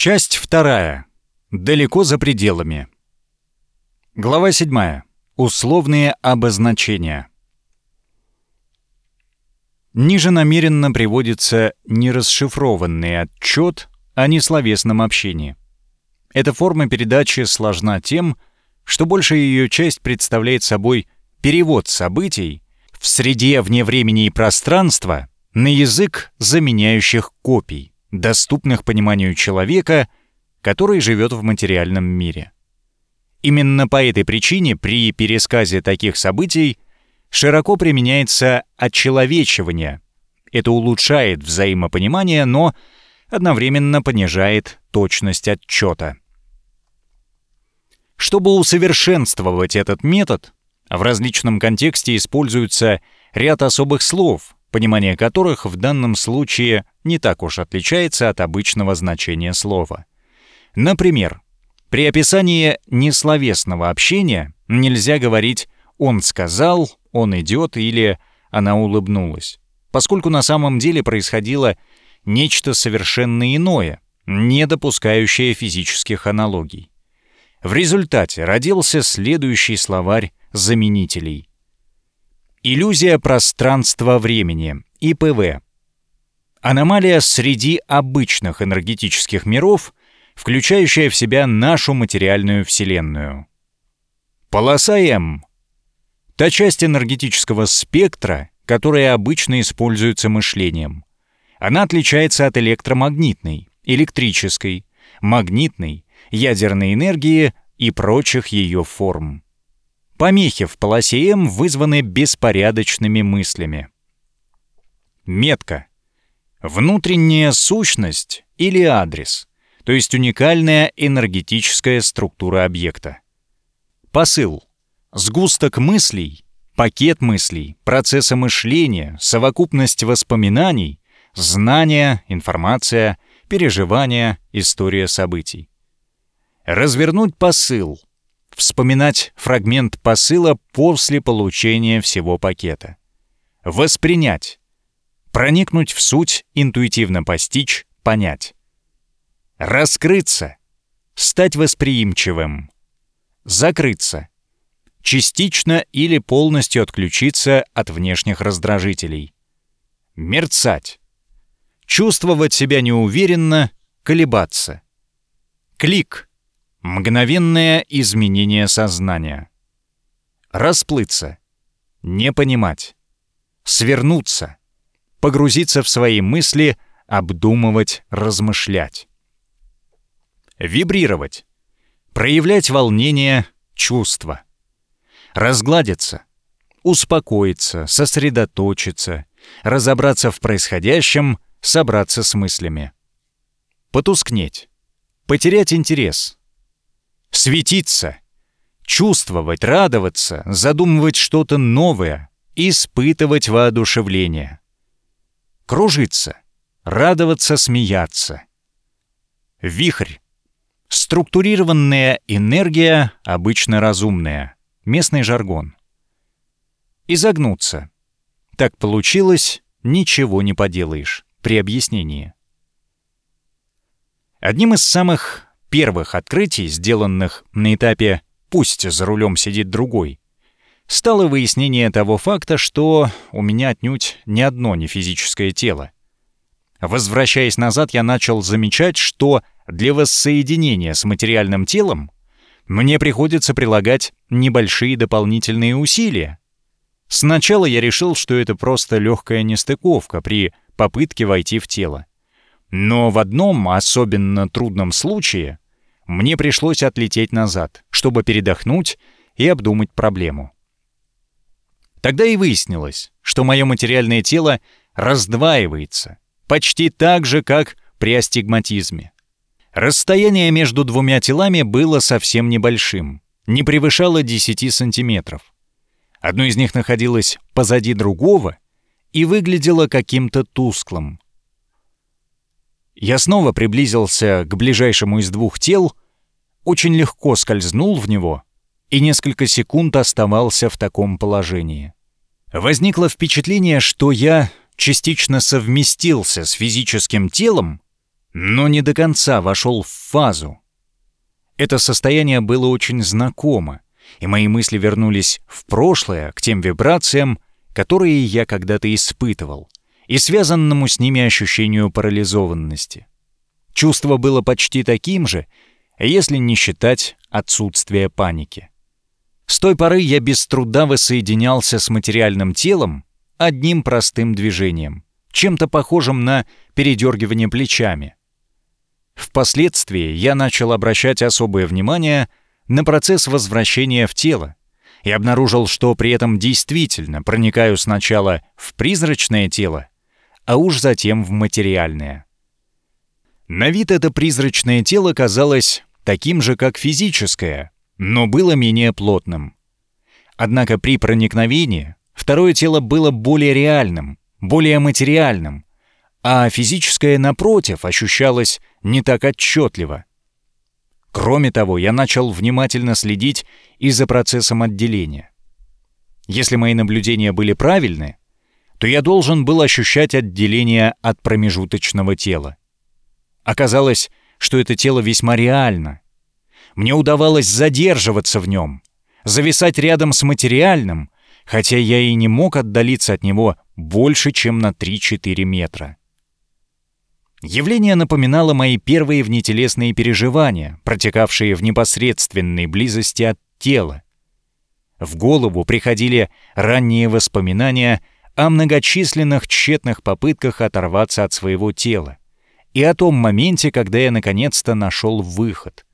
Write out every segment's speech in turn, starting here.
Часть вторая. Далеко за пределами. Глава 7. Условные обозначения. Ниже намеренно приводится не расшифрованный отчет о несловесном общении. Эта форма передачи сложна тем, что большая ее часть представляет собой перевод событий в среде вне времени и пространства на язык заменяющих копий доступных пониманию человека, который живет в материальном мире. Именно по этой причине при пересказе таких событий широко применяется отчеловечивание. Это улучшает взаимопонимание, но одновременно понижает точность отчета. Чтобы усовершенствовать этот метод, в различном контексте используется ряд особых слов, понимание которых в данном случае не так уж отличается от обычного значения слова. Например, при описании несловесного общения нельзя говорить «он сказал», «он идет» или «она улыбнулась», поскольку на самом деле происходило нечто совершенно иное, не допускающее физических аналогий. В результате родился следующий словарь заменителей. Иллюзия пространства-времени, ИПВ. Аномалия среди обычных энергетических миров, включающая в себя нашу материальную Вселенную. Полоса М. Та часть энергетического спектра, которая обычно используется мышлением. Она отличается от электромагнитной, электрической, магнитной, ядерной энергии и прочих ее форм. Помехи в полосе М вызваны беспорядочными мыслями. Метка. Внутренняя сущность или адрес, то есть уникальная энергетическая структура объекта. Посыл. Сгусток мыслей, пакет мыслей, процесса мышления, совокупность воспоминаний, знания, информация, переживания, история событий. Развернуть посыл — Вспоминать фрагмент посыла после получения всего пакета. Воспринять. Проникнуть в суть, интуитивно постичь, понять. Раскрыться. Стать восприимчивым. Закрыться. Частично или полностью отключиться от внешних раздражителей. Мерцать. Чувствовать себя неуверенно, колебаться. Клик Мгновенное изменение сознания. Расплыться. Не понимать. Свернуться. Погрузиться в свои мысли, обдумывать, размышлять. Вибрировать. Проявлять волнение, чувства. Разгладиться. Успокоиться, сосредоточиться, разобраться в происходящем, собраться с мыслями. Потускнеть. Потерять интерес светиться, чувствовать, радоваться, задумывать что-то новое, испытывать воодушевление. Кружиться, радоваться, смеяться. Вихрь. Структурированная энергия, обычно разумная. Местный жаргон. Изогнуться. Так получилось, ничего не поделаешь при объяснении. Одним из самых первых открытий, сделанных на этапе «пусть за рулем сидит другой», стало выяснение того факта, что у меня отнюдь не одно не физическое тело. Возвращаясь назад, я начал замечать, что для воссоединения с материальным телом мне приходится прилагать небольшие дополнительные усилия. Сначала я решил, что это просто легкая нестыковка при попытке войти в тело. Но в одном особенно трудном случае мне пришлось отлететь назад, чтобы передохнуть и обдумать проблему. Тогда и выяснилось, что мое материальное тело раздваивается, почти так же, как при астигматизме. Расстояние между двумя телами было совсем небольшим, не превышало 10 сантиметров. Одно из них находилось позади другого и выглядело каким-то тусклым, я снова приблизился к ближайшему из двух тел, очень легко скользнул в него и несколько секунд оставался в таком положении. Возникло впечатление, что я частично совместился с физическим телом но не до конца вошел в фазу. Это состояние было очень знакомо, и мои мысли вернулись в прошлое, к тем вибрациям, которые я когда-то испытывал, и связанному с ними ощущению парализованности. Чувство было почти таким же, если не считать отсутствие паники. С той поры я без труда воссоединялся с материальным телом одним простым движением, чем-то похожим на передергивание плечами. Впоследствии я начал обращать особое внимание на процесс возвращения в тело и обнаружил, что при этом действительно проникаю сначала в призрачное тело, а уж затем в материальное. На вид это призрачное тело казалось таким же, как физическое, но было менее плотным. Однако при проникновении второе тело было более реальным, более материальным, а физическое, напротив, ощущалось не так отчетливо. Кроме того, я начал внимательно следить и за процессом отделения. Если мои наблюдения были правильны, то я должен был ощущать отделение от промежуточного тела. Оказалось, что это тело весьма реально. Мне удавалось задерживаться в нем, зависать рядом с материальным, хотя я и не мог отдалиться от него больше, чем на 3-4 метра. Явление напоминало мои первые внетелесные переживания, протекавшие в непосредственной близости от тела. В голову приходили ранние воспоминания о многочисленных тщетных попытках оторваться от своего тела и о том моменте, когда я наконец-то нашел выход.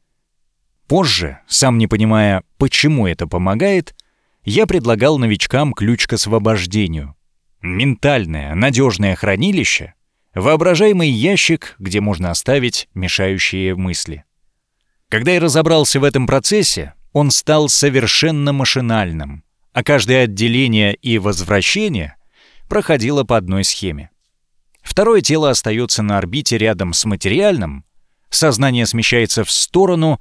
Позже, сам не понимая, почему это помогает, я предлагал новичкам ключ к освобождению. Ментальное, надежное хранилище — Воображаемый ящик, где можно оставить мешающие мысли. Когда я разобрался в этом процессе, он стал совершенно машинальным, а каждое отделение и возвращение проходило по одной схеме. Второе тело остается на орбите рядом с материальным, сознание смещается в сторону,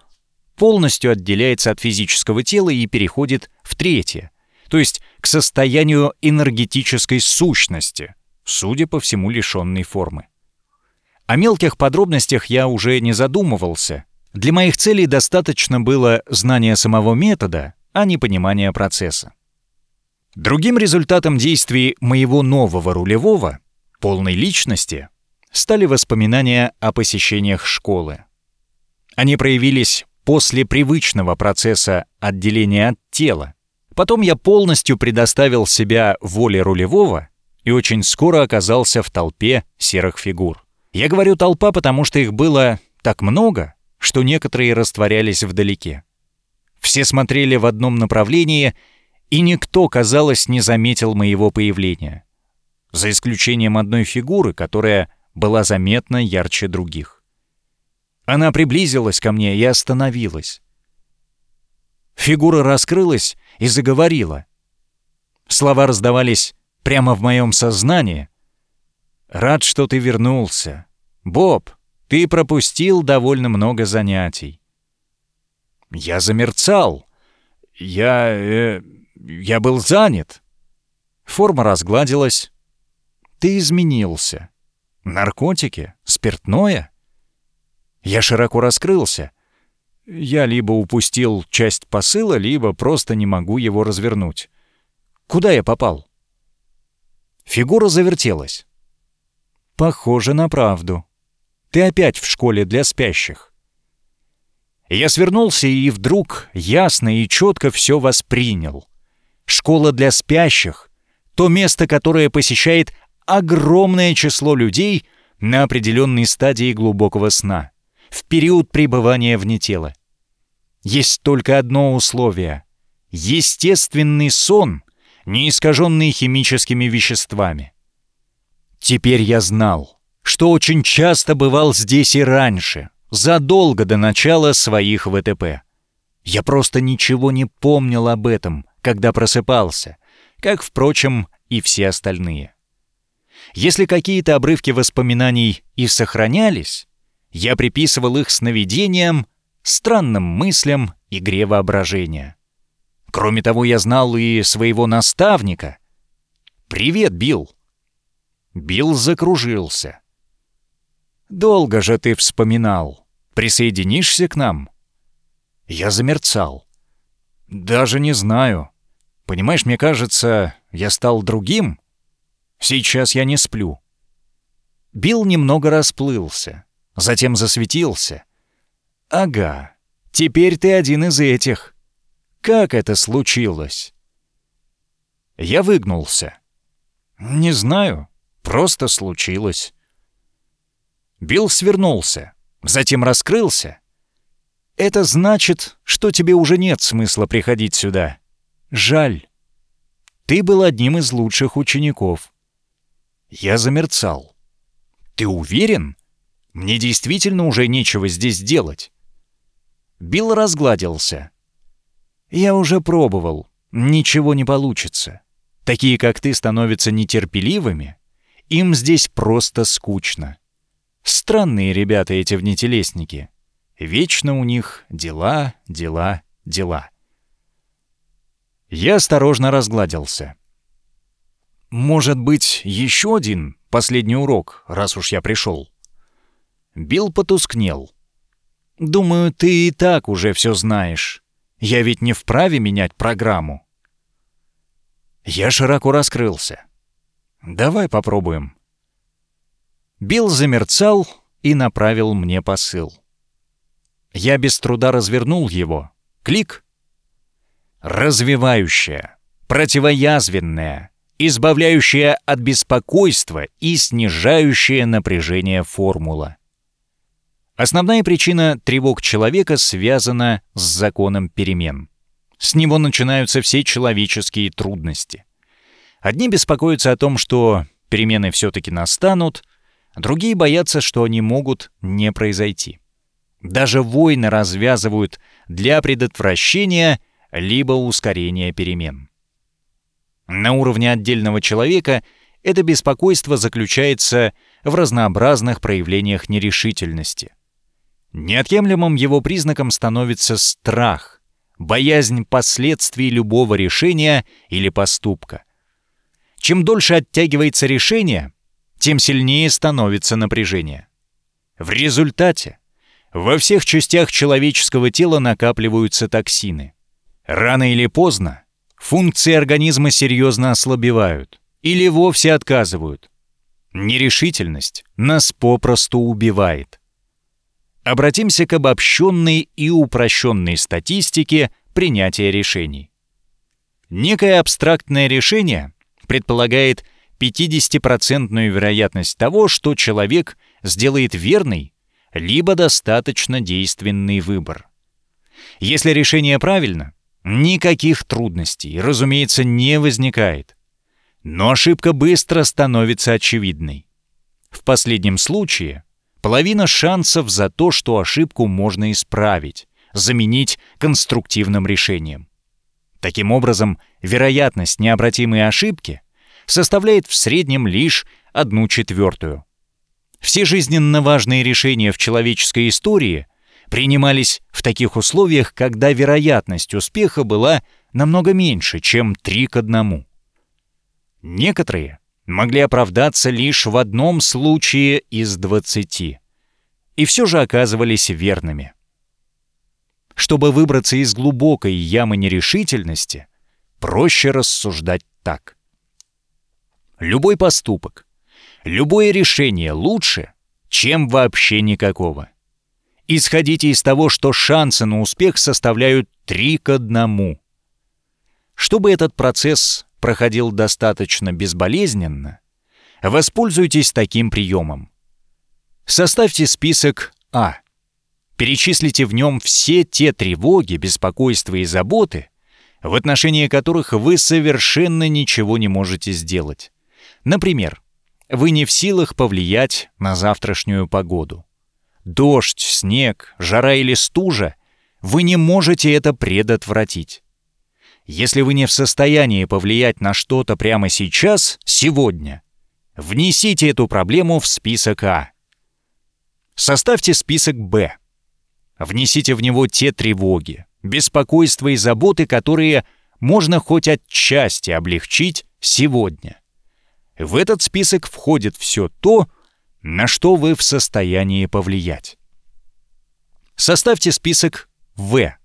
полностью отделяется от физического тела и переходит в третье, то есть к состоянию энергетической сущности — судя по всему лишенной формы. О мелких подробностях я уже не задумывался. Для моих целей достаточно было знания самого метода, а не понимания процесса. Другим результатом действий моего нового рулевого, полной личности, стали воспоминания о посещениях школы. Они проявились после привычного процесса отделения от тела. Потом я полностью предоставил себя воле рулевого и очень скоро оказался в толпе серых фигур. Я говорю «толпа», потому что их было так много, что некоторые растворялись вдалеке. Все смотрели в одном направлении, и никто, казалось, не заметил моего появления. За исключением одной фигуры, которая была заметно ярче других. Она приблизилась ко мне и остановилась. Фигура раскрылась и заговорила. Слова раздавались прямо в моем сознании. Рад, что ты вернулся. Боб, ты пропустил довольно много занятий. Я замерцал. Я... Э, я был занят. Форма разгладилась. Ты изменился. Наркотики? Спиртное? Я широко раскрылся. Я либо упустил часть посыла, либо просто не могу его развернуть. Куда я попал? Фигура завертелась. «Похоже на правду. Ты опять в школе для спящих». Я свернулся и вдруг ясно и четко все воспринял. Школа для спящих — то место, которое посещает огромное число людей на определенной стадии глубокого сна, в период пребывания вне тела. Есть только одно условие — естественный сон не искаженные химическими веществами. Теперь я знал, что очень часто бывал здесь и раньше, задолго до начала своих ВТП. Я просто ничего не помнил об этом, когда просыпался, как, впрочем, и все остальные. Если какие-то обрывки воспоминаний и сохранялись, я приписывал их сновидениям, странным мыслям, игре воображения. Кроме того, я знал и своего наставника. «Привет, Билл!» Билл закружился. «Долго же ты вспоминал. Присоединишься к нам?» Я замерцал. «Даже не знаю. Понимаешь, мне кажется, я стал другим. Сейчас я не сплю». Билл немного расплылся, затем засветился. «Ага, теперь ты один из этих. Как это случилось?» Я выгнулся. «Не знаю, просто случилось». Билл свернулся, затем раскрылся. «Это значит, что тебе уже нет смысла приходить сюда. Жаль. Ты был одним из лучших учеников». Я замерцал. «Ты уверен? Мне действительно уже нечего здесь делать». Билл разгладился. «Я уже пробовал. Ничего не получится. Такие, как ты, становятся нетерпеливыми. Им здесь просто скучно. Странные ребята эти внетелесники. Вечно у них дела, дела, дела. Я осторожно разгладился. Может быть, еще один последний урок, раз уж я пришел. Билл потускнел. Думаю, ты и так уже все знаешь. Я ведь не вправе менять программу. Я широко раскрылся. Давай попробуем. Билл замерцал и направил мне посыл. Я без труда развернул его. Клик. Развивающая, противоязвенная, избавляющая от беспокойства и снижающая напряжение формула. Основная причина тревог человека связана с законом перемен. С него начинаются все человеческие трудности. Одни беспокоятся о том, что перемены все-таки настанут, Другие боятся, что они могут не произойти. Даже войны развязывают для предотвращения либо ускорения перемен. На уровне отдельного человека это беспокойство заключается в разнообразных проявлениях нерешительности. Неотъемлемым его признаком становится страх, боязнь последствий любого решения или поступка. Чем дольше оттягивается решение, тем сильнее становится напряжение. В результате во всех частях человеческого тела накапливаются токсины. Рано или поздно функции организма серьезно ослабевают или вовсе отказывают. Нерешительность нас попросту убивает. Обратимся к обобщенной и упрощенной статистике принятия решений. Некое абстрактное решение предполагает 50% вероятность того, что человек сделает верный, либо достаточно действенный выбор. Если решение правильно, никаких трудностей, разумеется, не возникает. Но ошибка быстро становится очевидной. В последнем случае половина шансов за то, что ошибку можно исправить, заменить конструктивным решением. Таким образом, вероятность необратимой ошибки составляет в среднем лишь одну четвертую. Все жизненно важные решения в человеческой истории принимались в таких условиях, когда вероятность успеха была намного меньше, чем 3 к 1. Некоторые могли оправдаться лишь в одном случае из 20, и все же оказывались верными. Чтобы выбраться из глубокой ямы нерешительности, проще рассуждать так. Любой поступок, любое решение лучше, чем вообще никакого. Исходите из того, что шансы на успех составляют 3 к 1. Чтобы этот процесс проходил достаточно безболезненно, воспользуйтесь таким приемом. Составьте список А. Перечислите в нем все те тревоги, беспокойства и заботы, в отношении которых вы совершенно ничего не можете сделать. Например, вы не в силах повлиять на завтрашнюю погоду. Дождь, снег, жара или стужа — вы не можете это предотвратить. Если вы не в состоянии повлиять на что-то прямо сейчас, сегодня, внесите эту проблему в список А. Составьте список Б. Внесите в него те тревоги, беспокойства и заботы, которые можно хоть отчасти облегчить сегодня. В этот список входит все то, на что вы в состоянии повлиять. Составьте список «В».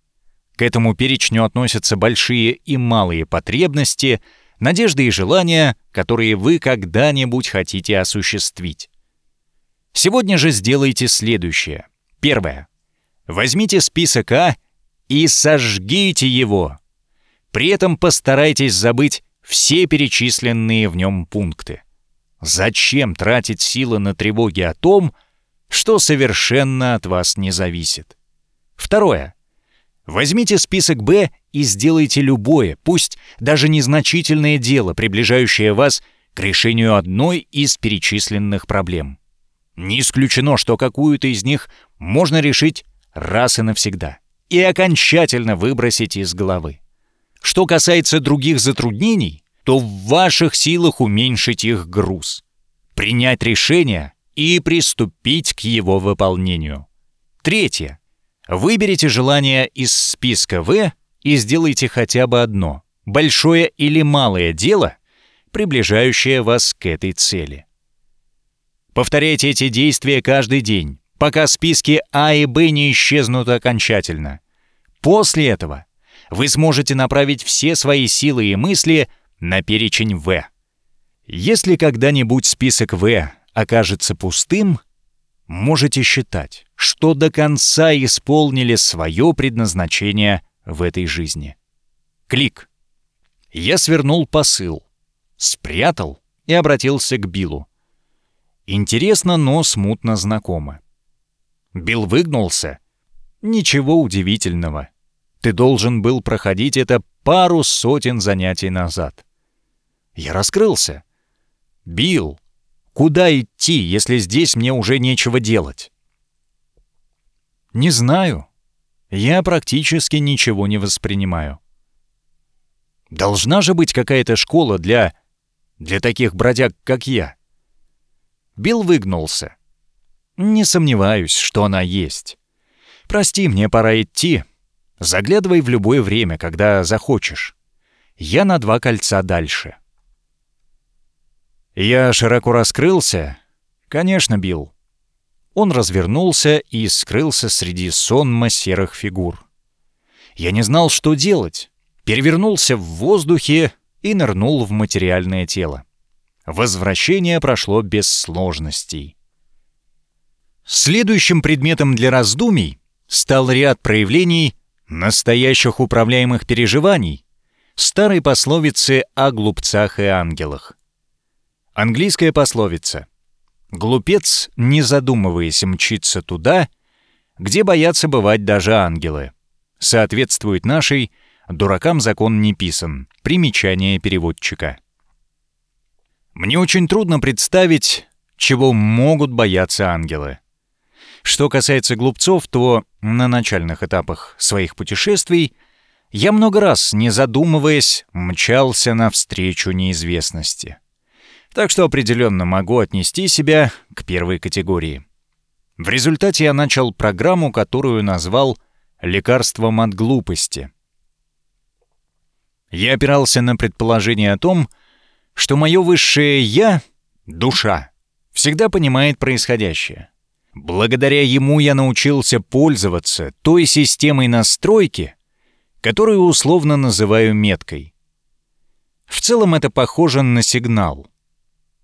К этому перечню относятся большие и малые потребности, надежды и желания, которые вы когда-нибудь хотите осуществить. Сегодня же сделайте следующее. Первое. Возьмите список А и сожгите его. При этом постарайтесь забыть все перечисленные в нем пункты. Зачем тратить силы на тревоги о том, что совершенно от вас не зависит? Второе. Возьмите список «Б» и сделайте любое, пусть даже незначительное дело, приближающее вас к решению одной из перечисленных проблем. Не исключено, что какую-то из них можно решить раз и навсегда и окончательно выбросить из головы. Что касается других затруднений, то в ваших силах уменьшить их груз, принять решение и приступить к его выполнению. Третье. Выберите желание из списка В и сделайте хотя бы одно, большое или малое дело, приближающее вас к этой цели. Повторяйте эти действия каждый день, пока списки А и Б не исчезнут окончательно. После этого вы сможете направить все свои силы и мысли на перечень В. Если когда-нибудь список В окажется пустым, можете считать, что до конца исполнили свое предназначение в этой жизни. Клик. Я свернул посыл, спрятал и обратился к Биллу. Интересно, но смутно знакомо. Билл выгнулся. Ничего удивительного. Ты должен был проходить это пару сотен занятий назад. Я раскрылся. Билл, куда идти, если здесь мне уже нечего делать? Не знаю. Я практически ничего не воспринимаю. Должна же быть какая-то школа для... для таких бродяг, как я. Билл выгнулся. Не сомневаюсь, что она есть. Прости, мне пора идти. Заглядывай в любое время, когда захочешь. Я на два кольца дальше. Я широко раскрылся. Конечно, Билл. Он развернулся и скрылся среди сонма серых фигур. Я не знал, что делать. Перевернулся в воздухе и нырнул в материальное тело. Возвращение прошло без сложностей. Следующим предметом для раздумий стал ряд проявлений настоящих управляемых переживаний, старой пословицы о глупцах и ангелах. Английская пословица «Глупец, не задумываясь, мчится туда, где боятся бывать даже ангелы», соответствует нашей «Дуракам закон не писан» примечание переводчика. Мне очень трудно представить, чего могут бояться ангелы. Что касается глупцов, то на начальных этапах своих путешествий я много раз, не задумываясь, мчался навстречу неизвестности. Так что определенно могу отнести себя к первой категории. В результате я начал программу, которую назвал «Лекарством от глупости». Я опирался на предположение о том, что мое высшее «я» — душа, всегда понимает происходящее. Благодаря ему я научился пользоваться той системой настройки, которую условно называю меткой. В целом это похоже на сигнал.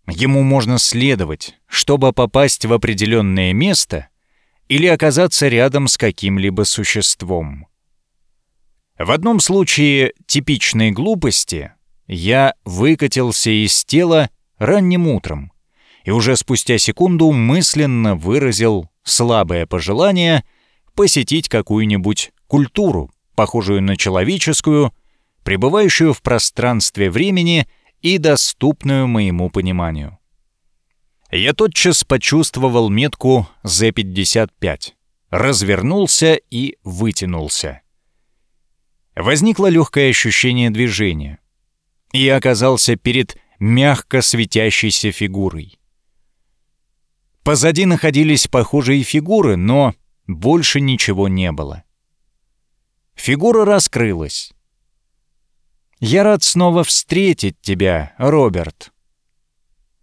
Ему можно следовать, чтобы попасть в определенное место или оказаться рядом с каким-либо существом. В одном случае типичной глупости я выкатился из тела ранним утром и уже спустя секунду мысленно выразил слабое пожелание посетить какую-нибудь культуру, похожую на человеческую, пребывающую в пространстве времени и доступную моему пониманию. Я тотчас почувствовал метку Z55, развернулся и вытянулся. Возникло легкое ощущение движения и оказался перед мягко светящейся фигурой. Позади находились похожие фигуры, но больше ничего не было. Фигура раскрылась. «Я рад снова встретить тебя, Роберт».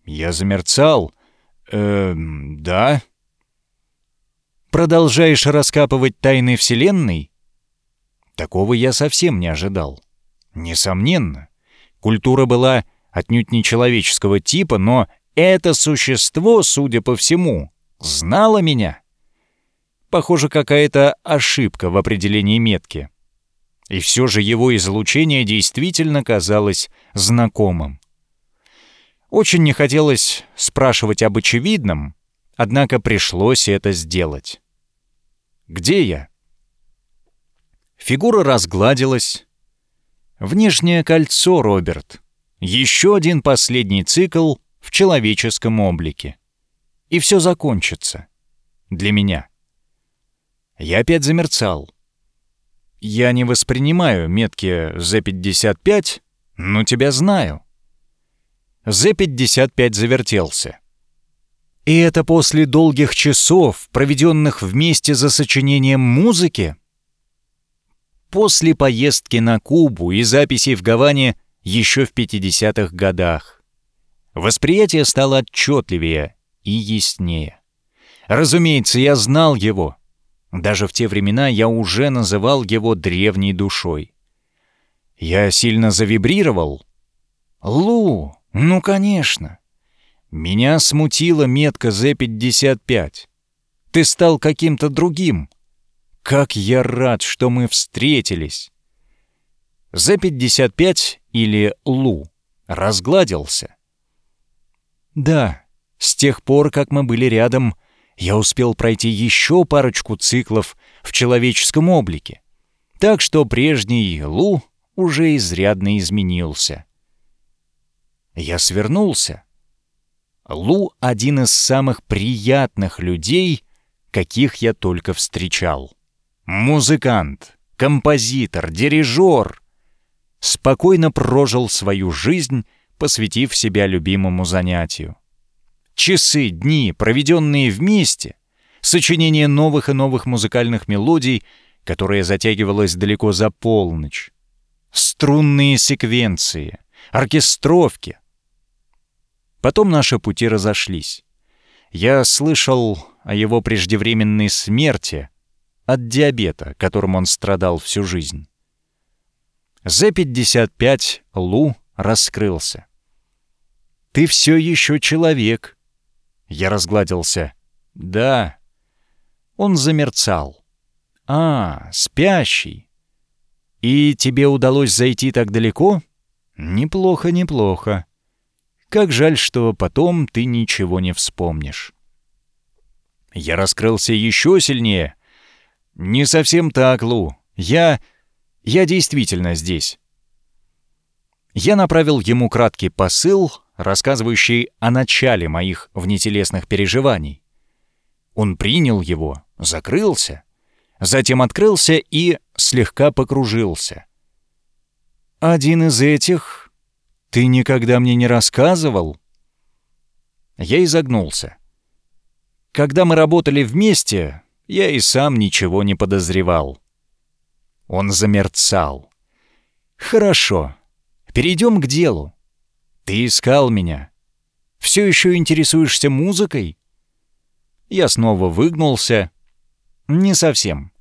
Я замерцал. Эм, да. Продолжаешь раскапывать тайны Вселенной? Такого я совсем не ожидал. Несомненно, культура была отнюдь не человеческого типа, но это существо, судя по всему, знало меня. Похоже, какая-то ошибка в определении метки. И все же его излучение действительно казалось знакомым. Очень не хотелось спрашивать об очевидном, однако пришлось это сделать. «Где я?» Фигура разгладилась. «Внешнее кольцо, Роберт. Еще один последний цикл в человеческом облике. И все закончится. Для меня». Я опять замерцал. Я не воспринимаю метки Z55, но тебя знаю. З-55 завертелся. И это после долгих часов, проведенных вместе за сочинением музыки? После поездки на Кубу и записей в Гаване еще в 50-х годах. Восприятие стало отчетливее и яснее. Разумеется, я знал его. Даже в те времена я уже называл его древней душой. Я сильно завибрировал. «Лу!» Ну, конечно. Меня смутила метка З-55. Ты стал каким-то другим. Как я рад, что мы встретились. З-55 или Лу разгладился. Да, с тех пор, как мы были рядом, я успел пройти еще парочку циклов в человеческом облике. Так что прежний Лу уже изрядно изменился. Я свернулся. Лу — один из самых приятных людей, каких я только встречал. Музыкант, композитор, дирижер. Спокойно прожил свою жизнь, посвятив себя любимому занятию. Часы, дни, проведенные вместе, сочинение новых и новых музыкальных мелодий, которая затягивалась далеко за полночь, струнные секвенции, оркестровки, Потом наши пути разошлись. Я слышал о его преждевременной смерти от диабета, которым он страдал всю жизнь. З-55 Лу раскрылся. «Ты все еще человек». Я разгладился. «Да». Он замерцал. «А, спящий. И тебе удалось зайти так далеко?» «Неплохо, неплохо. Как жаль, что потом ты ничего не вспомнишь. Я раскрылся еще сильнее. Не совсем так, Лу. Я... я действительно здесь. Я направил ему краткий посыл, рассказывающий о начале моих внетелесных переживаний. Он принял его, закрылся, затем открылся и слегка покружился. Один из этих «Ты никогда мне не рассказывал?» Я изогнулся. Когда мы работали вместе, я и сам ничего не подозревал. Он замерцал. «Хорошо. Перейдем к делу. Ты искал меня. Все еще интересуешься музыкой?» Я снова выгнулся. «Не совсем.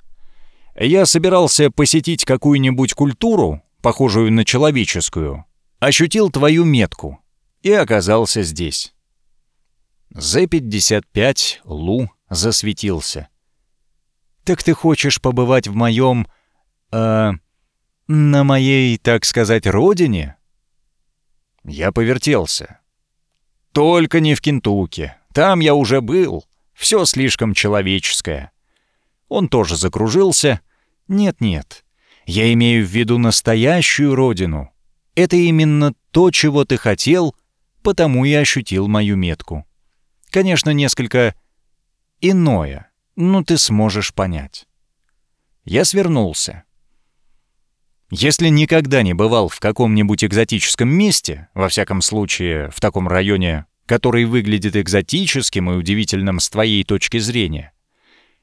Я собирался посетить какую-нибудь культуру, похожую на человеческую, ощутил твою метку и оказался здесь. З-55 Лу засветился. «Так ты хочешь побывать в моем... Э, на моей, так сказать, родине?» Я повертелся. «Только не в Кентукки. Там я уже был. Все слишком человеческое». Он тоже закружился. «Нет-нет, я имею в виду настоящую родину, это именно то, чего ты хотел, потому и ощутил мою метку. Конечно, несколько иное, но ты сможешь понять. Я свернулся. Если никогда не бывал в каком-нибудь экзотическом месте, во всяком случае в таком районе, который выглядит экзотическим и удивительным с твоей точки зрения,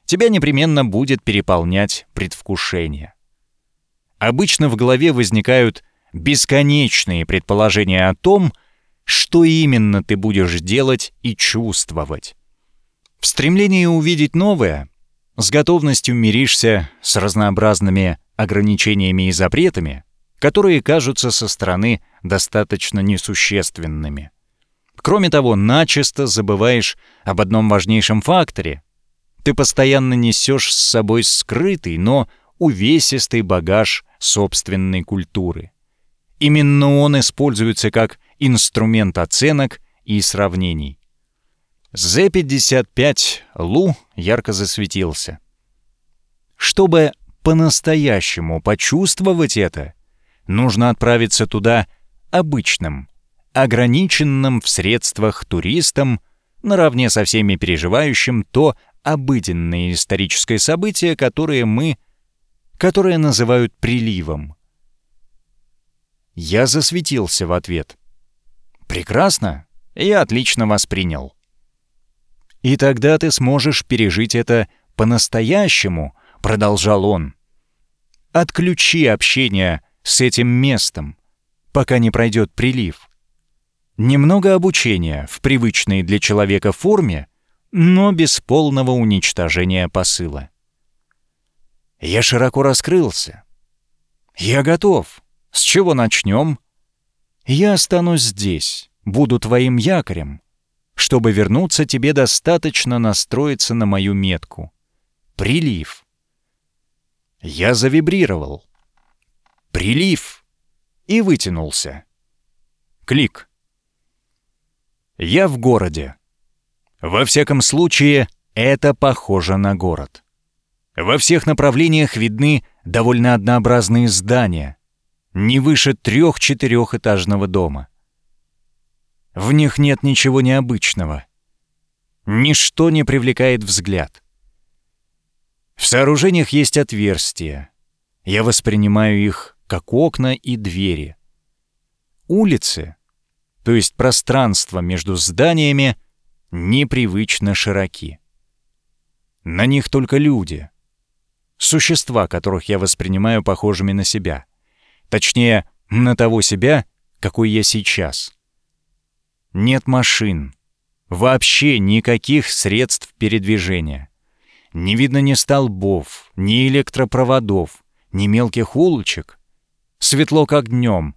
тебя непременно будет переполнять предвкушение. Обычно в голове возникают бесконечные предположения о том, что именно ты будешь делать и чувствовать. В стремлении увидеть новое с готовностью миришься с разнообразными ограничениями и запретами, которые кажутся со стороны достаточно несущественными. Кроме того, начисто забываешь об одном важнейшем факторе. Ты постоянно несешь с собой скрытый, но увесистый багаж собственной культуры. Именно он используется как инструмент оценок и сравнений. З-55 Лу ярко засветился. Чтобы по-настоящему почувствовать это, нужно отправиться туда обычным, ограниченным в средствах туристом, наравне со всеми переживающим то обыденное историческое событие, которое мы, которое называют приливом. Я засветился в ответ. «Прекрасно, я отлично воспринял». «И тогда ты сможешь пережить это по-настоящему», — продолжал он. «Отключи общение с этим местом, пока не пройдет прилив. Немного обучения в привычной для человека форме, но без полного уничтожения посыла». Я широко раскрылся. «Я готов. С чего начнем?» «Я останусь здесь, буду твоим якорем. Чтобы вернуться, тебе достаточно настроиться на мою метку. Прилив. Я завибрировал. Прилив. И вытянулся. Клик. Я в городе. Во всяком случае, это похоже на город. Во всех направлениях видны довольно однообразные здания, не выше трех-четырехэтажного дома. В них нет ничего необычного. Ничто не привлекает взгляд. В сооружениях есть отверстия. Я воспринимаю их как окна и двери. Улицы, то есть пространство между зданиями, непривычно широки. На них только люди. Существа, которых я воспринимаю похожими на себя. Точнее, на того себя, какой я сейчас. Нет машин. Вообще никаких средств передвижения. Не видно ни столбов, ни электропроводов, ни мелких улочек. Светло как днем,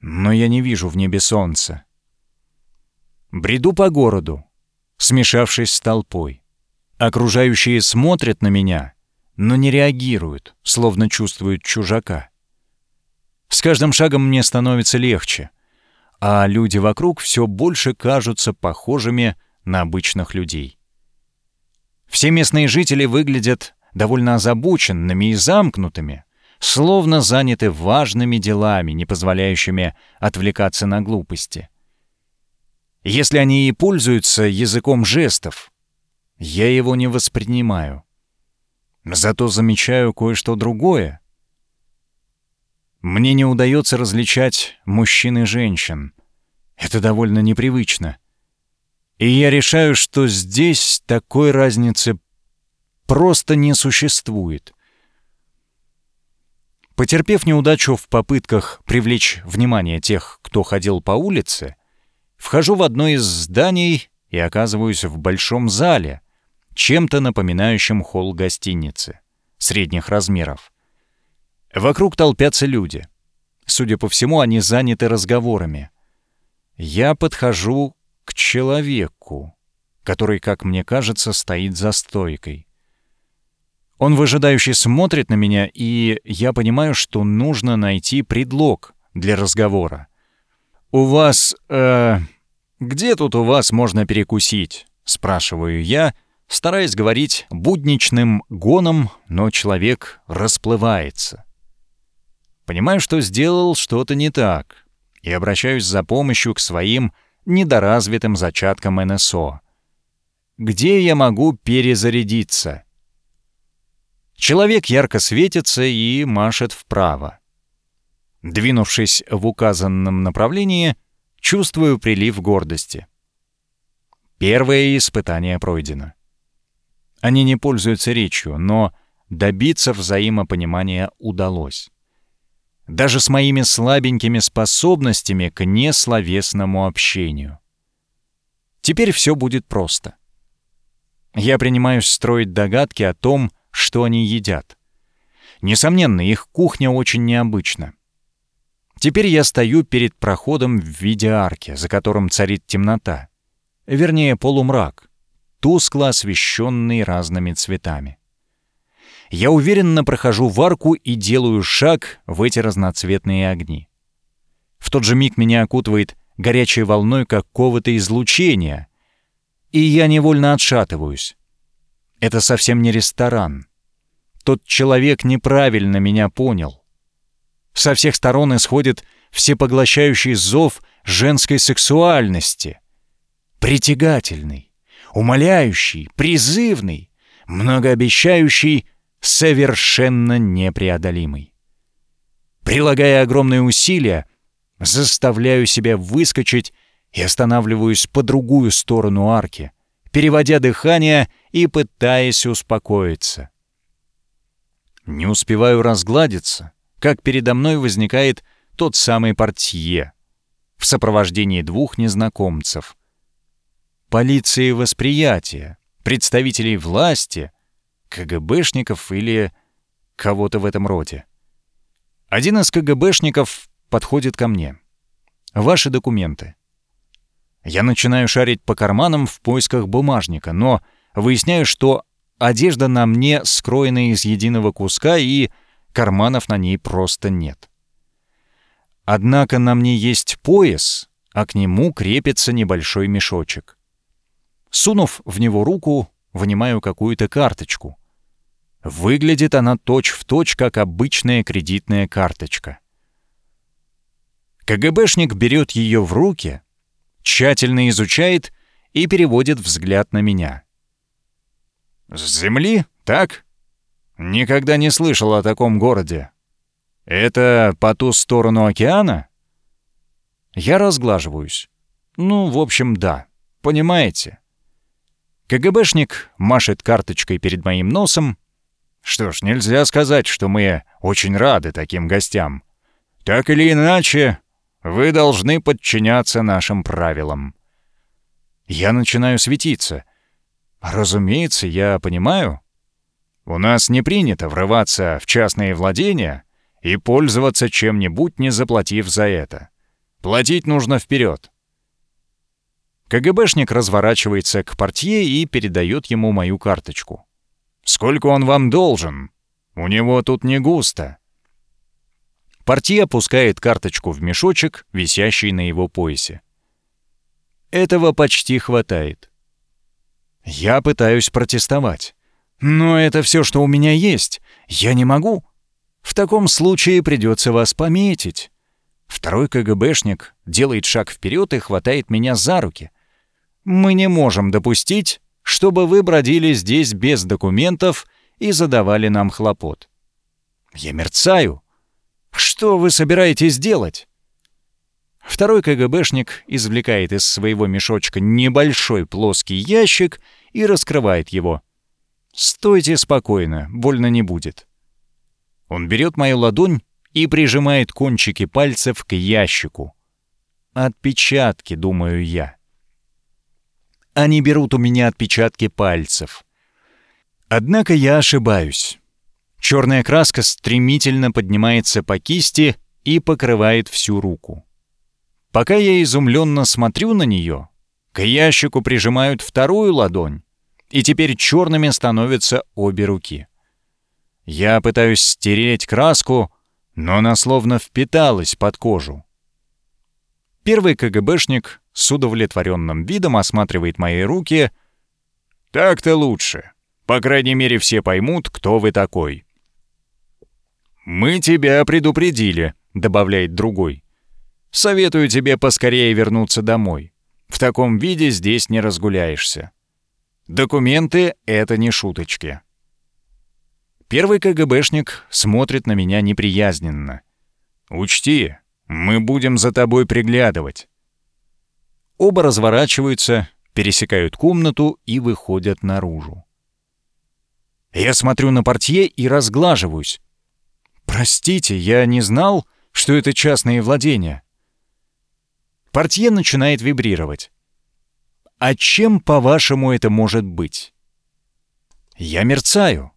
но я не вижу в небе солнца. Бреду по городу, смешавшись с толпой. Окружающие смотрят на меня, но не реагируют, словно чувствуют чужака. С каждым шагом мне становится легче — а люди вокруг все больше кажутся похожими на обычных людей. Все местные жители выглядят довольно озабоченными и замкнутыми, словно заняты важными делами, не позволяющими отвлекаться на глупости. Если они и пользуются языком жестов, я его не воспринимаю. Зато замечаю кое-что другое. Мне не удается различать мужчин и женщин. Это довольно непривычно. И я решаю, что здесь такой разницы просто не существует. Потерпев неудачу в попытках привлечь внимание тех, кто ходил по улице, вхожу в одно из зданий и оказываюсь в большом зале, чем-то напоминающем холл гостиницы, средних размеров. Вокруг толпятся люди. Судя по всему, они заняты разговорами. Я подхожу к человеку, который, как мне кажется, стоит за стойкой. Он выжидающе смотрит на меня, и я понимаю, что нужно найти предлог для разговора. «У вас... Э, где тут у вас можно перекусить?» — спрашиваю я, стараясь говорить будничным гоном, но человек расплывается. Понимаю, что сделал что-то не так, и обращаюсь за помощью к своим недоразвитым зачаткам НСО. Где я могу перезарядиться? Человек ярко светится и машет вправо. Двинувшись в указанном направлении, чувствую прилив гордости. Первое испытание пройдено. Они не пользуются речью, но добиться взаимопонимания удалось. Даже с моими слабенькими способностями к несловесному общению. Теперь все будет просто. Я принимаюсь строить догадки о том, что они едят. Несомненно, их кухня очень необычна. Теперь я стою перед проходом в виде арки, за которым царит темнота. Вернее, полумрак, тускло освещенный разными цветами. Я уверенно прохожу в арку и делаю шаг в эти разноцветные огни. В тот же миг меня окутывает горячей волной какого-то излучения, и я невольно отшатываюсь. Это совсем не ресторан. Тот человек неправильно меня понял. Со всех сторон исходит всепоглощающий зов женской сексуальности. Притягательный, умоляющий, призывный, многообещающий, совершенно непреодолимый. Прилагая огромные усилия, заставляю себя выскочить и останавливаюсь по другую сторону арки, переводя дыхание и пытаясь успокоиться. Не успеваю разгладиться, как передо мной возникает тот самый портье в сопровождении двух незнакомцев. Полиции восприятия, представителей власти, КГБшников или кого-то в этом роде. Один из КГБшников подходит ко мне. «Ваши документы». Я начинаю шарить по карманам в поисках бумажника, но выясняю, что одежда на мне скроена из единого куска и карманов на ней просто нет. Однако на мне есть пояс, а к нему крепится небольшой мешочек. Сунув в него руку, вынимаю какую-то карточку. Выглядит она точь-в-точь, точь, как обычная кредитная карточка. КГБшник берет ее в руки, тщательно изучает и переводит взгляд на меня. «С земли, так? Никогда не слышал о таком городе. Это по ту сторону океана?» Я разглаживаюсь. Ну, в общем, да. Понимаете? КГБшник машет карточкой перед моим носом. Что ж, нельзя сказать, что мы очень рады таким гостям. Так или иначе, вы должны подчиняться нашим правилам. Я начинаю светиться. Разумеется, я понимаю. У нас не принято врываться в частные владения и пользоваться чем-нибудь, не заплатив за это. Платить нужно вперед. КГБшник разворачивается к портье и передает ему мою карточку. «Сколько он вам должен? У него тут не густо». Портье опускает карточку в мешочек, висящий на его поясе. Этого почти хватает. Я пытаюсь протестовать. Но это все, что у меня есть. Я не могу. В таком случае придется вас пометить. Второй КГБшник делает шаг вперед и хватает меня за руки. Мы не можем допустить, чтобы вы бродили здесь без документов и задавали нам хлопот. Я мерцаю. Что вы собираетесь делать?» Второй КГБшник извлекает из своего мешочка небольшой плоский ящик и раскрывает его. «Стойте спокойно, больно не будет». Он берет мою ладонь и прижимает кончики пальцев к ящику. «Отпечатки», — думаю я. Они берут у меня отпечатки пальцев. Однако я ошибаюсь. Черная краска стремительно поднимается по кисти и покрывает всю руку. Пока я изумленно смотрю на нее, к ящику прижимают вторую ладонь, и теперь черными становятся обе руки. Я пытаюсь стереть краску, но она словно впиталась под кожу. Первый КГБшник с удовлетворенным видом осматривает мои руки. «Так-то лучше. По крайней мере, все поймут, кто вы такой». «Мы тебя предупредили», — добавляет другой. «Советую тебе поскорее вернуться домой. В таком виде здесь не разгуляешься. Документы — это не шуточки». Первый КГБшник смотрит на меня неприязненно. «Учти, мы будем за тобой приглядывать». Оба разворачиваются, пересекают комнату и выходят наружу. Я смотрю на портье и разглаживаюсь. «Простите, я не знал, что это частные владения. Портье начинает вибрировать. А чем, по-вашему, это может быть? Я мерцаю.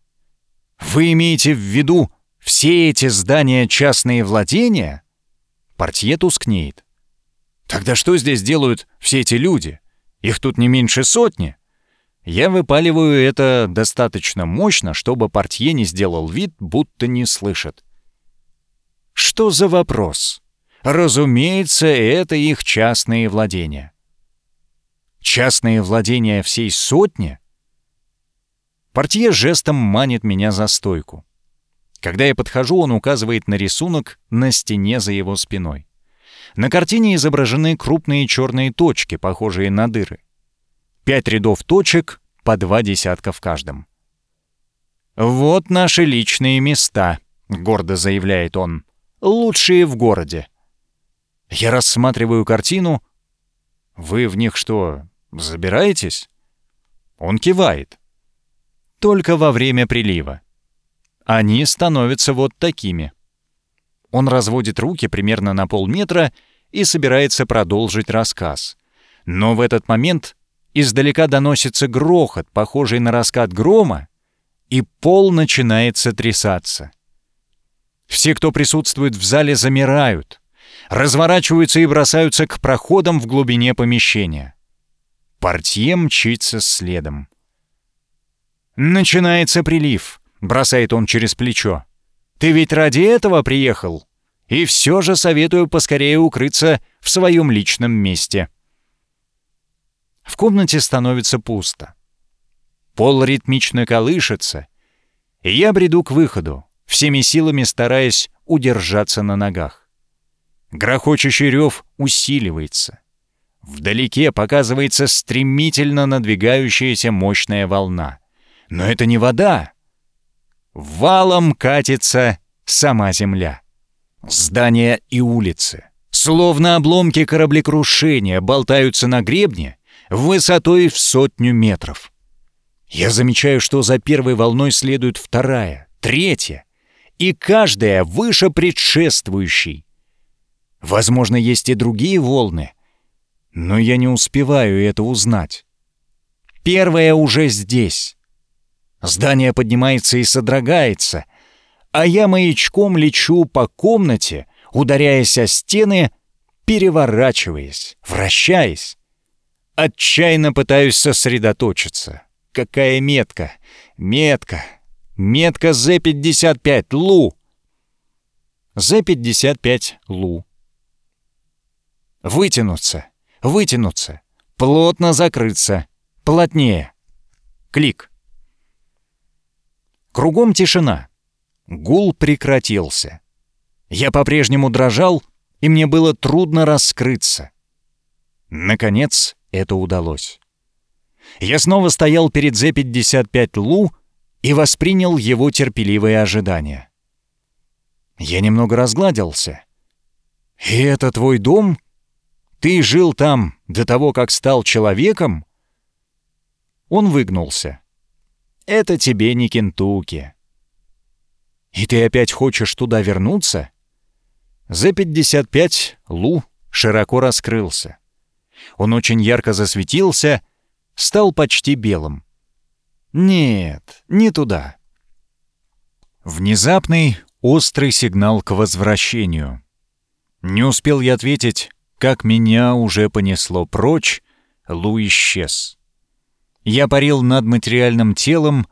Вы имеете в виду все эти здания частные владения? Портье тускнеет. Тогда что здесь делают все эти люди? Их тут не меньше сотни. Я выпаливаю это достаточно мощно, чтобы портье не сделал вид, будто не слышит. Что за вопрос? Разумеется, это их частные владения. Частные владения всей сотни? Портье жестом манит меня за стойку. Когда я подхожу, он указывает на рисунок на стене за его спиной. На картине изображены крупные черные точки, похожие на дыры. Пять рядов точек, по два десятка в каждом. «Вот наши личные места», — гордо заявляет он. «Лучшие в городе». Я рассматриваю картину. «Вы в них что, забираетесь?» Он кивает. «Только во время прилива. Они становятся вот такими». Он разводит руки примерно на полметра и собирается продолжить рассказ. Но в этот момент издалека доносится грохот, похожий на раскат грома, и пол начинает сотрясаться. Все, кто присутствует в зале, замирают, разворачиваются и бросаются к проходам в глубине помещения. Портье мчится следом. «Начинается прилив», — бросает он через плечо. «Ты ведь ради этого приехал?» И все же советую поскорее укрыться в своем личном месте. В комнате становится пусто. Пол ритмично колышется, и я бреду к выходу, всеми силами стараясь удержаться на ногах. Грохочущий рев усиливается. Вдалеке показывается стремительно надвигающаяся мощная волна. Но это не вода. Валом катится сама земля. Здания и улицы, словно обломки кораблекрушения, болтаются на гребне высотой в сотню метров. Я замечаю, что за первой волной следует вторая, третья, и каждая выше предшествующей. Возможно, есть и другие волны, но я не успеваю это узнать. Первая уже здесь. Здание поднимается и содрогается — а я маячком лечу по комнате, ударяясь о стены, переворачиваясь, вращаясь. Отчаянно пытаюсь сосредоточиться. Какая метка! Метка! Метка З-55 Лу! З-55 Лу. Вытянуться, вытянуться, плотно закрыться, плотнее. Клик. Кругом тишина. Гул прекратился. Я по-прежнему дрожал, и мне было трудно раскрыться. Наконец, это удалось. Я снова стоял перед З-55 Лу и воспринял его терпеливое ожидание. Я немного разгладился. «И это твой дом? Ты жил там до того, как стал человеком?» Он выгнулся. «Это тебе не Кентукки. «И ты опять хочешь туда вернуться?» За 55 Лу широко раскрылся. Он очень ярко засветился, стал почти белым. «Нет, не туда». Внезапный, острый сигнал к возвращению. Не успел я ответить, как меня уже понесло прочь, Лу исчез. Я парил над материальным телом,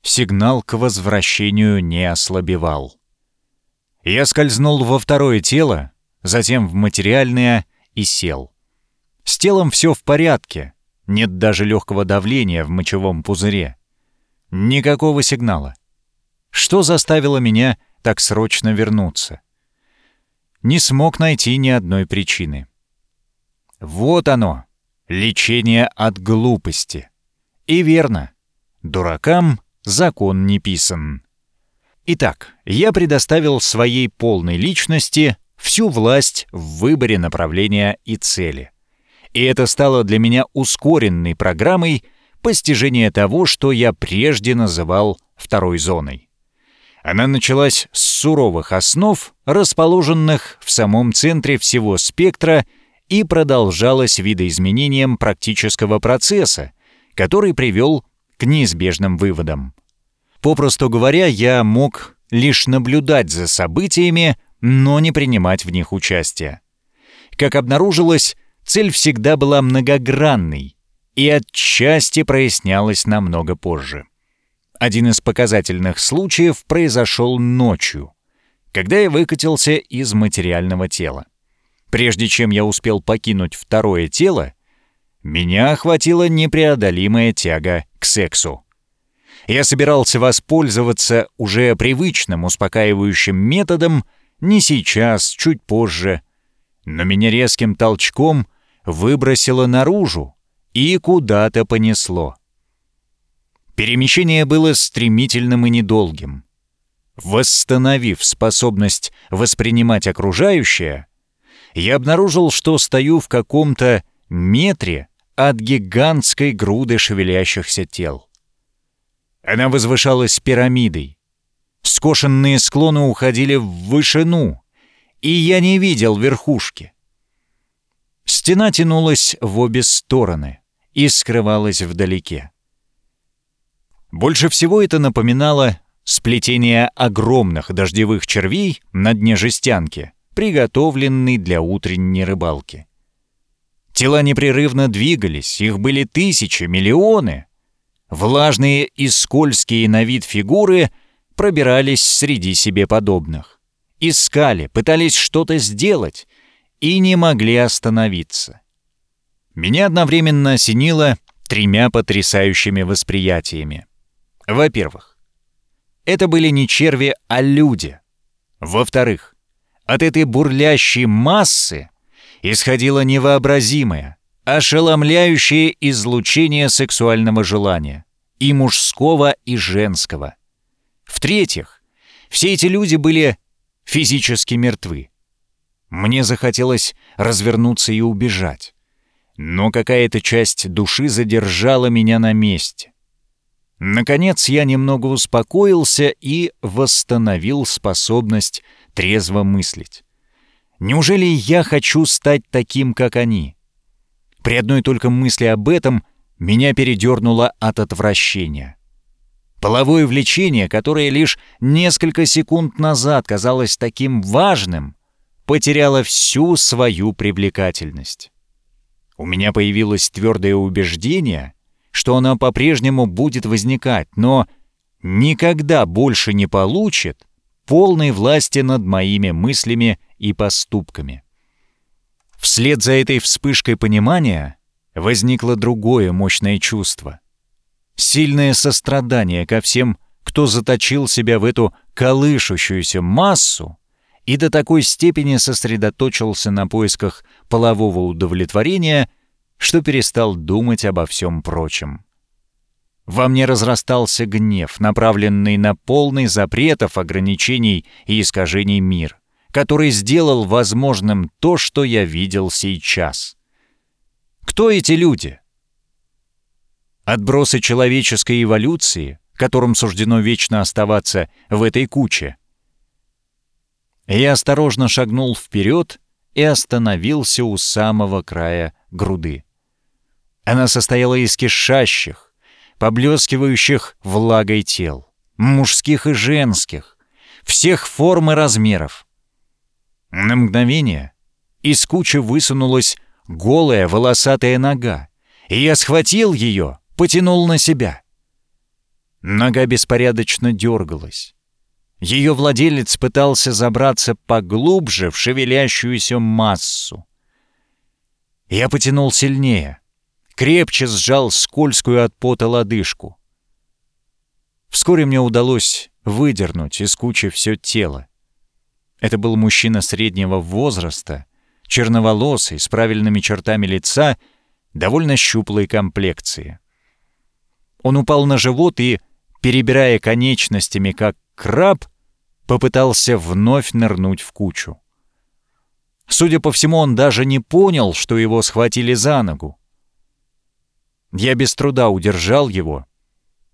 сигнал к возвращению не ослабевал. Я скользнул во второе тело, затем в материальное и сел. С телом все в порядке, нет даже легкого давления в мочевом пузыре. Никакого сигнала. Что заставило меня так срочно вернуться? Не смог найти ни одной причины. Вот оно, лечение от глупости. И верно, дуракам закон не писан. Итак, я предоставил своей полной личности всю власть в выборе направления и цели. И это стало для меня ускоренной программой постижения того, что я прежде называл второй зоной. Она началась с суровых основ, расположенных в самом центре всего спектра, и продолжалась видоизменением практического процесса, который привел к неизбежным выводам. Попросту говоря, я мог лишь наблюдать за событиями, но не принимать в них участие. Как обнаружилось, цель всегда была многогранной и отчасти прояснялась намного позже. Один из показательных случаев произошел ночью, когда я выкатился из материального тела. Прежде чем я успел покинуть второе тело, меня охватила непреодолимая тяга к сексу. Я собирался воспользоваться уже привычным успокаивающим методом не сейчас, чуть позже, но меня резким толчком выбросило наружу и куда-то понесло. Перемещение было стремительным и недолгим. Восстановив способность воспринимать окружающее, я обнаружил, что стою в каком-то метре от гигантской груды шевелящихся тел. Она возвышалась пирамидой. Скошенные склоны уходили в вышину, и я не видел верхушки. Стена тянулась в обе стороны и скрывалась вдалеке. Больше всего это напоминало сплетение огромных дождевых червей на дне жестянки, приготовленной для утренней рыбалки. Тела непрерывно двигались, их были тысячи, миллионы. Влажные и скользкие на вид фигуры пробирались среди себе подобных. Искали, пытались что-то сделать и не могли остановиться. Меня одновременно осенило тремя потрясающими восприятиями. Во-первых, это были не черви, а люди. Во-вторых, от этой бурлящей массы исходило невообразимое, ошеломляющее излучение сексуального желания, и мужского, и женского. В-третьих, все эти люди были физически мертвы. Мне захотелось развернуться и убежать. Но какая-то часть души задержала меня на месте. Наконец я немного успокоился и восстановил способность трезво мыслить. Неужели я хочу стать таким, как они? При одной только мысли об этом меня передернуло от отвращения. Половое влечение, которое лишь несколько секунд назад казалось таким важным, потеряло всю свою привлекательность. У меня появилось твердое убеждение, что она по-прежнему будет возникать, но никогда больше не получит полной власти над моими мыслями и поступками. Вслед за этой вспышкой понимания возникло другое мощное чувство. Сильное сострадание ко всем, кто заточил себя в эту колышущуюся массу и до такой степени сосредоточился на поисках полового удовлетворения, что перестал думать обо всем прочем. Во мне разрастался гнев, направленный на полный запретов, ограничений и искажений мир, который сделал возможным то, что я видел сейчас. Кто эти люди? Отбросы человеческой эволюции, которым суждено вечно оставаться в этой куче. Я осторожно шагнул вперед и остановился у самого края груды. Она состояла из кишащих, поблескивающих влагой тел, мужских и женских, всех форм и размеров. На мгновение из кучи высунулась голая волосатая нога, и я схватил ее, потянул на себя. Нога беспорядочно дергалась. Ее владелец пытался забраться поглубже в шевелящуюся массу. Я потянул сильнее, крепче сжал скользкую от пота лодыжку. Вскоре мне удалось выдернуть из кучи все тело. Это был мужчина среднего возраста, черноволосый, с правильными чертами лица, довольно щуплой комплекции. Он упал на живот и, перебирая конечностями, как краб, попытался вновь нырнуть в кучу. Судя по всему, он даже не понял, что его схватили за ногу. Я без труда удержал его,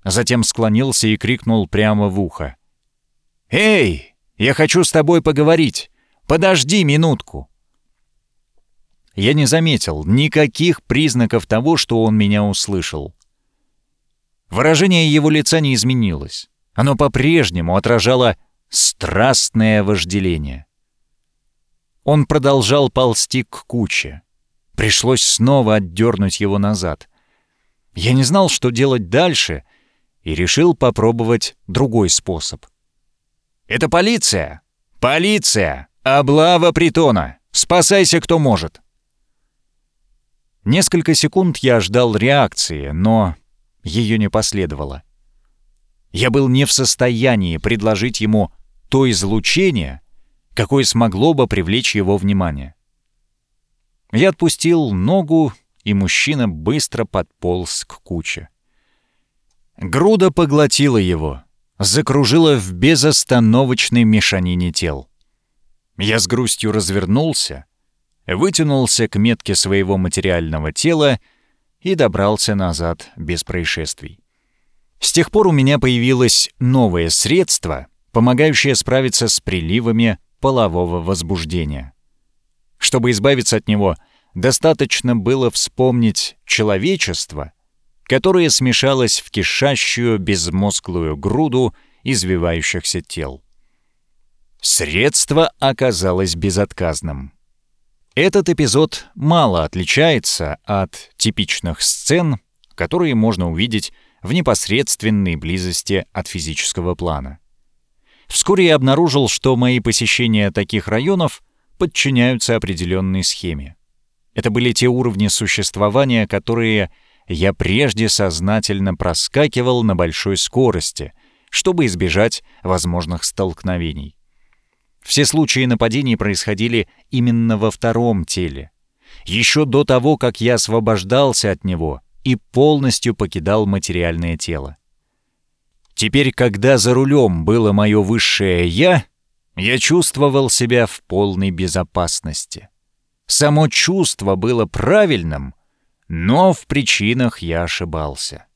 затем склонился и крикнул прямо в ухо. «Эй, я хочу с тобой поговорить! Подожди минутку!» Я не заметил никаких признаков того, что он меня услышал. Выражение его лица не изменилось. Оно по-прежнему отражало страстное вожделение. Он продолжал ползти к куче. Пришлось снова отдернуть его назад. Я не знал, что делать дальше, и решил попробовать другой способ. «Это полиция! Полиция! Облава притона! Спасайся, кто может!» Несколько секунд я ждал реакции, но ее не последовало. Я был не в состоянии предложить ему то излучение, какое смогло бы привлечь его внимание. Я отпустил ногу, и мужчина быстро подполз к куче. Груда поглотила его, закружила в безостановочной мешанине тел. Я с грустью развернулся, вытянулся к метке своего материального тела и добрался назад без происшествий. С тех пор у меня появилось новое средство, помогающее справиться с приливами полового возбуждения. Чтобы избавиться от него, достаточно было вспомнить человечество, которое смешалось в кишащую безмозглую груду извивающихся тел. Средство оказалось безотказным. Этот эпизод мало отличается от типичных сцен, которые можно увидеть в непосредственной близости от физического плана. Вскоре я обнаружил, что мои посещения таких районов подчиняются определенной схеме. Это были те уровни существования, которые я прежде сознательно проскакивал на большой скорости, чтобы избежать возможных столкновений. Все случаи нападений происходили именно во втором теле. Еще до того, как я освобождался от него и полностью покидал материальное тело. Теперь, когда за рулем было мое высшее «я», я чувствовал себя в полной безопасности. Само чувство было правильным, но в причинах я ошибался.